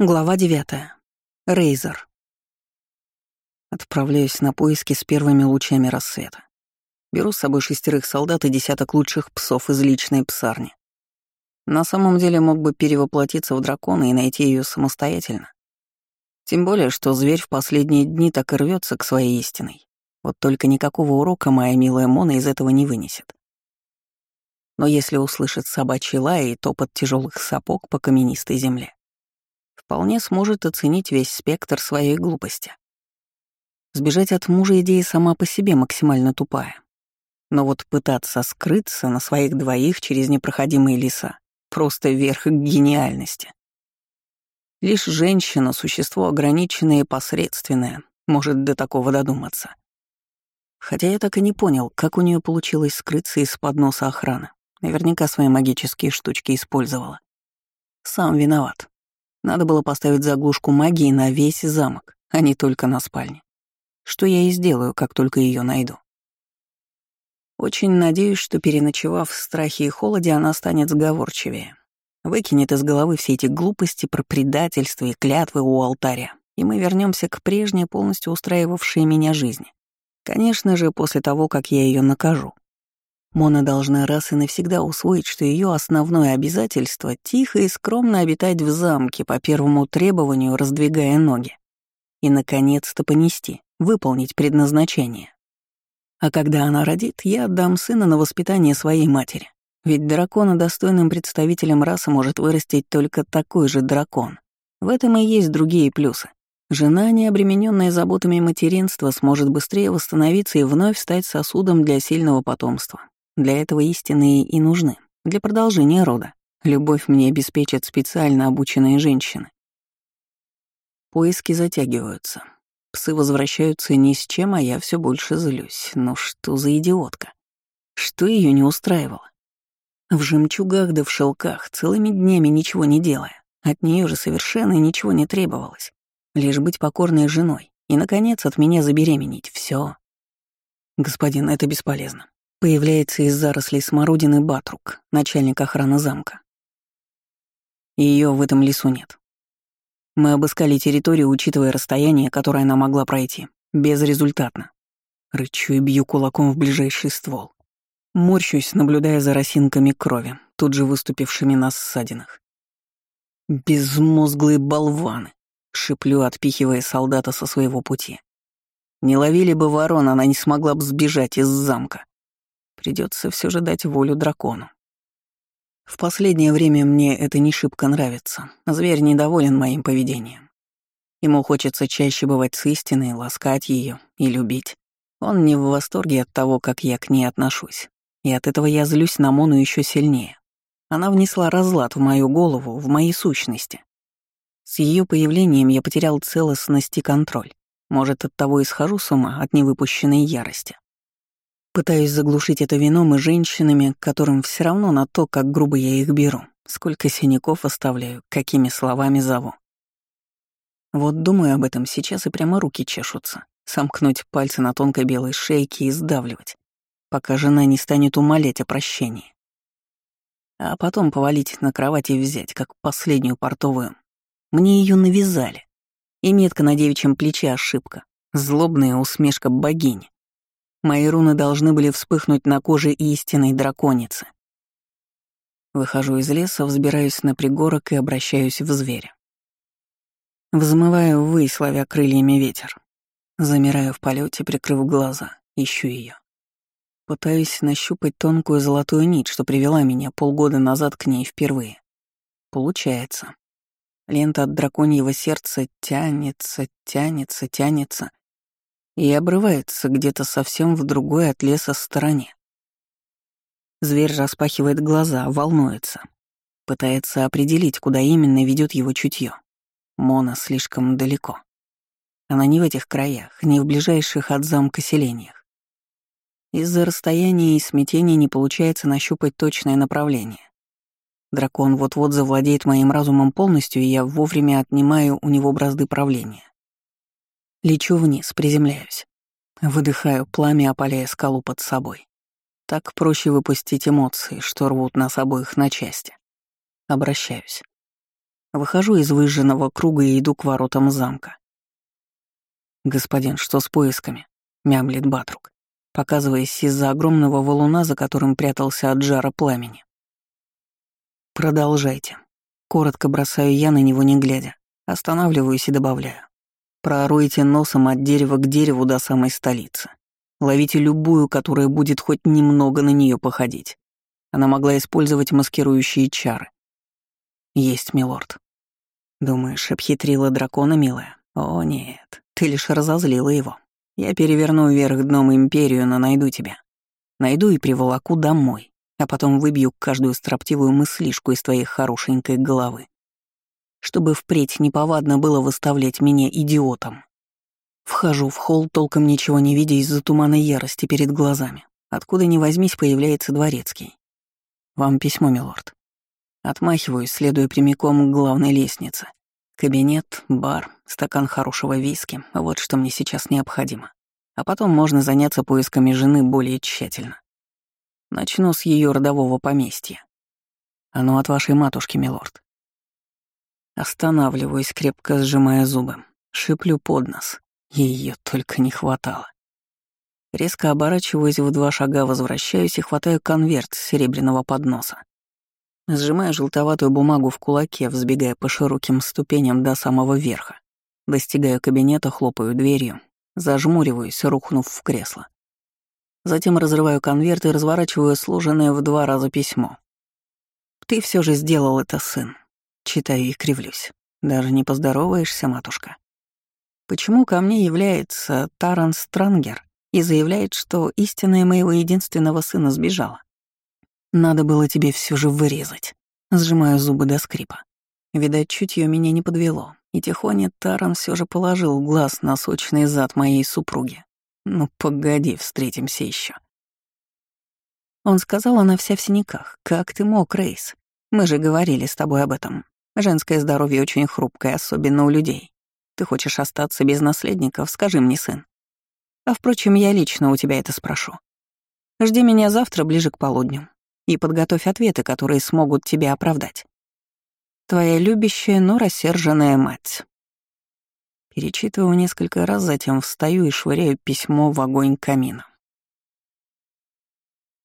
Глава девятая. Рейзер. Отправляюсь на поиски с первыми лучами рассвета. Беру с собой шестерых солдат и десяток лучших псов из личной псарни. На самом деле мог бы перевоплотиться в дракона и найти ее самостоятельно. Тем более, что зверь в последние дни так и рвется к своей истиной. Вот только никакого урока моя милая Мона из этого не вынесет. Но если услышит собачий лай и топот тяжелых сапог по каменистой земле, вполне сможет оценить весь спектр своей глупости. Сбежать от мужа идея сама по себе максимально тупая. Но вот пытаться скрыться на своих двоих через непроходимые леса — просто верх гениальности. Лишь женщина, существо ограниченное и посредственное, может до такого додуматься. Хотя я так и не понял, как у нее получилось скрыться из-под носа охраны. Наверняка свои магические штучки использовала. Сам виноват. Надо было поставить заглушку магии на весь замок, а не только на спальне. Что я и сделаю, как только ее найду. Очень надеюсь, что, переночевав в страхе и холоде, она станет сговорчивее. Выкинет из головы все эти глупости про предательство и клятвы у алтаря, и мы вернемся к прежней, полностью устраивавшей меня жизни. Конечно же, после того, как я ее накажу. Мона должна раз и навсегда усвоить, что ее основное обязательство — тихо и скромно обитать в замке по первому требованию, раздвигая ноги. И, наконец-то, понести, выполнить предназначение. А когда она родит, я отдам сына на воспитание своей матери. Ведь дракона достойным представителем расы может вырастить только такой же дракон. В этом и есть другие плюсы. Жена, не обремененная заботами материнства, сможет быстрее восстановиться и вновь стать сосудом для сильного потомства. Для этого истинные и нужны, для продолжения рода. Любовь мне обеспечат специально обученные женщины. Поиски затягиваются. Псы возвращаются ни с чем, а я все больше злюсь. Ну что за идиотка? Что ее не устраивало? В жемчугах да в шелках, целыми днями ничего не делая. От нее же совершенно ничего не требовалось. Лишь быть покорной женой и, наконец, от меня забеременеть. Все. Господин, это бесполезно. Появляется из зарослей смородины Батрук, начальник охраны замка. Ее в этом лесу нет. Мы обыскали территорию, учитывая расстояние, которое она могла пройти. Безрезультатно. Рычу и бью кулаком в ближайший ствол. Морщусь, наблюдая за росинками крови, тут же выступившими на ссадинах. «Безмозглые болваны!» — шиплю, отпихивая солдата со своего пути. Не ловили бы ворон, она не смогла бы сбежать из замка. Придется все же дать волю дракону. В последнее время мне это не шибко нравится. Зверь недоволен моим поведением. Ему хочется чаще бывать с истиной, ласкать ее и любить. Он не в восторге от того, как я к ней отношусь. И от этого я злюсь на Мону еще сильнее. Она внесла разлад в мою голову, в мои сущности. С ее появлением я потерял целостность и контроль. Может, от того и схожу с ума от невыпущенной ярости. Пытаюсь заглушить это вином и женщинами, которым все равно на то, как грубо я их беру, сколько синяков оставляю, какими словами зову. Вот думаю об этом сейчас и прямо руки чешутся, сомкнуть пальцы на тонкой белой шейке и сдавливать, пока жена не станет умолять о прощении. А потом повалить на кровать и взять, как последнюю портовую. Мне ее навязали. И метка на девичьем плече ошибка, злобная усмешка богини. Мои руны должны были вспыхнуть на коже истинной драконицы. Выхожу из леса, взбираюсь на пригорок и обращаюсь в зверя. Взмываю ввысь, ловя крыльями ветер. Замираю в полете, прикрыв глаза, ищу ее. Пытаюсь нащупать тонкую золотую нить, что привела меня полгода назад к ней впервые. Получается. Лента от драконьего сердца тянется, тянется, тянется, и обрывается где-то совсем в другой от леса стороне. Зверь распахивает глаза, волнуется. Пытается определить, куда именно ведет его чутье. Мона слишком далеко. Она не в этих краях, не в ближайших от замка селениях. Из-за расстояния и смятения не получается нащупать точное направление. Дракон вот-вот завладеет моим разумом полностью, и я вовремя отнимаю у него бразды правления. Лечу вниз, приземляюсь. Выдыхаю пламя, опаляя скалу под собой. Так проще выпустить эмоции, что рвут нас обоих на части. Обращаюсь. Выхожу из выжженного круга и иду к воротам замка. «Господин, что с поисками?» — мямлит Батрук, показываясь из-за огромного валуна, за которым прятался от жара пламени. «Продолжайте». Коротко бросаю я на него, не глядя. Останавливаюсь и добавляю. Прооруйте носом от дерева к дереву до самой столицы. Ловите любую, которая будет хоть немного на нее походить. Она могла использовать маскирующие чары. Есть, милорд. Думаешь, обхитрила дракона, милая? О, нет, ты лишь разозлила его. Я переверну вверх дном империю, но найду тебя. Найду и приволоку домой, а потом выбью каждую строптивую мыслишку из твоей хорошенькой головы. Чтобы впредь неповадно было выставлять меня идиотом. Вхожу в холл, толком ничего не видя из-за тумана ярости перед глазами. Откуда ни возьмись, появляется дворецкий. «Вам письмо, милорд». Отмахиваюсь, следуя прямиком к главной лестнице. Кабинет, бар, стакан хорошего виски — вот что мне сейчас необходимо. А потом можно заняться поисками жены более тщательно. Начну с ее родового поместья. Оно от вашей матушки, милорд. Останавливаюсь, крепко сжимая зубы. Шиплю под нос. Ее только не хватало. Резко оборачиваюсь в два шага, возвращаюсь и хватаю конверт с серебряного подноса. Сжимаю желтоватую бумагу в кулаке, взбегая по широким ступеням до самого верха. Достигаю кабинета, хлопаю дверью, зажмуриваюсь, рухнув в кресло. Затем разрываю конверт и разворачиваю сложенное в два раза письмо. «Ты все же сделал это, сын». Читаю и кривлюсь. Даже не поздороваешься, матушка. Почему ко мне является Таран Странгер и заявляет, что истинная моего единственного сына сбежала? Надо было тебе все же вырезать. Сжимаю зубы до скрипа. Видать, чутье меня не подвело, и тихоня Таран все же положил глаз на сочный зад моей супруги. Ну, погоди, встретимся еще. Он сказал, она вся в синяках. Как ты мог, Рейс? Мы же говорили с тобой об этом. Женское здоровье очень хрупкое, особенно у людей. Ты хочешь остаться без наследников, скажи мне, сын. А впрочем, я лично у тебя это спрошу. Жди меня завтра ближе к полудню и подготовь ответы, которые смогут тебя оправдать. Твоя любящая, но рассерженная мать. Перечитываю несколько раз, затем встаю и швыряю письмо в огонь камина.